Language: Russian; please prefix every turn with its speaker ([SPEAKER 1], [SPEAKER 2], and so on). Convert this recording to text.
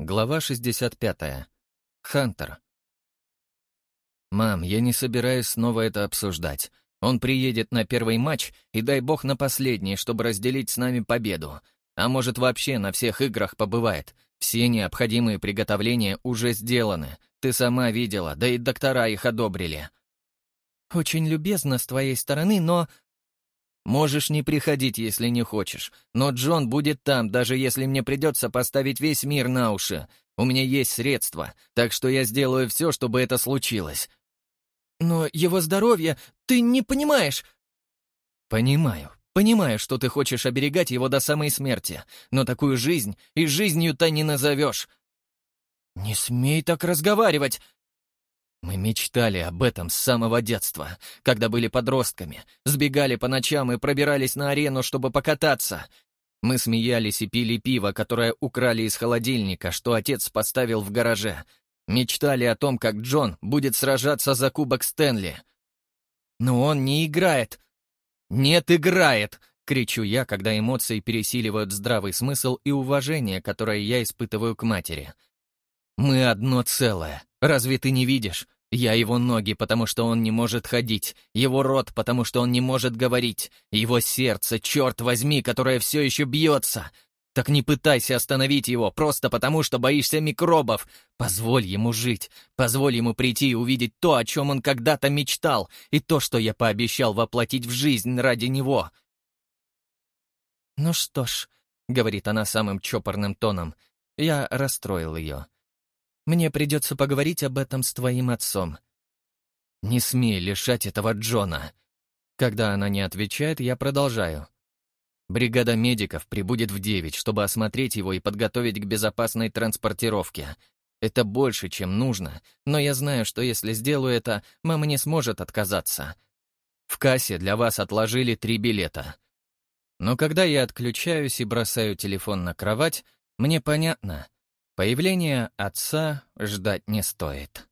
[SPEAKER 1] Глава 65. Хантер. «Мам, я не собираюсь снова это обсуждать. Он приедет на первый матч и дай бог на последний, чтобы разделить с нами победу. А может, вообще на всех играх побывает. Все необходимые приготовления уже сделаны. Ты сама видела, да и доктора их одобрили».
[SPEAKER 2] «Очень любезно с твоей стороны, но...»
[SPEAKER 1] Можешь не приходить, если не хочешь, но Джон будет там, даже если мне придется поставить весь мир на уши. У меня есть средства, так что я сделаю все, чтобы это случилось».
[SPEAKER 2] «Но его здоровье ты не понимаешь!»
[SPEAKER 1] «Понимаю, понимаю, что ты хочешь оберегать его до самой смерти, но такую жизнь и жизнью-то не назовешь».
[SPEAKER 2] «Не смей так разговаривать!»
[SPEAKER 1] Мы мечтали об этом с самого детства, когда были подростками, сбегали по ночам и пробирались на арену, чтобы покататься. Мы смеялись и пили пиво, которое украли из холодильника, что отец поставил в гараже. Мечтали о том, как Джон будет сражаться за кубок Стэнли.
[SPEAKER 2] Но он не играет.
[SPEAKER 1] «Нет, играет!» — кричу я, когда эмоции пересиливают здравый смысл и уважение, которое я испытываю к матери. «Мы одно целое. Разве ты не видишь? Я его ноги, потому что он не может ходить, его рот, потому что он не может говорить, его сердце, черт возьми, которое все еще бьется. Так не пытайся остановить его, просто потому что боишься микробов. Позволь ему жить, позволь ему прийти и увидеть то, о чем он когда-то мечтал, и то, что я пообещал воплотить в жизнь ради него.
[SPEAKER 2] «Ну что ж», — говорит она самым чопорным тоном, — я расстроил ее. Мне придется поговорить об этом с твоим отцом».
[SPEAKER 1] «Не смей лишать этого Джона». Когда она не отвечает, я продолжаю. Бригада медиков прибудет в девять, чтобы осмотреть его и подготовить к безопасной транспортировке. Это больше, чем нужно, но я знаю, что если сделаю это, мама не сможет отказаться. В кассе для вас отложили три билета. Но когда я отключаюсь и бросаю телефон на кровать, мне понятно, Появления отца ждать не стоит.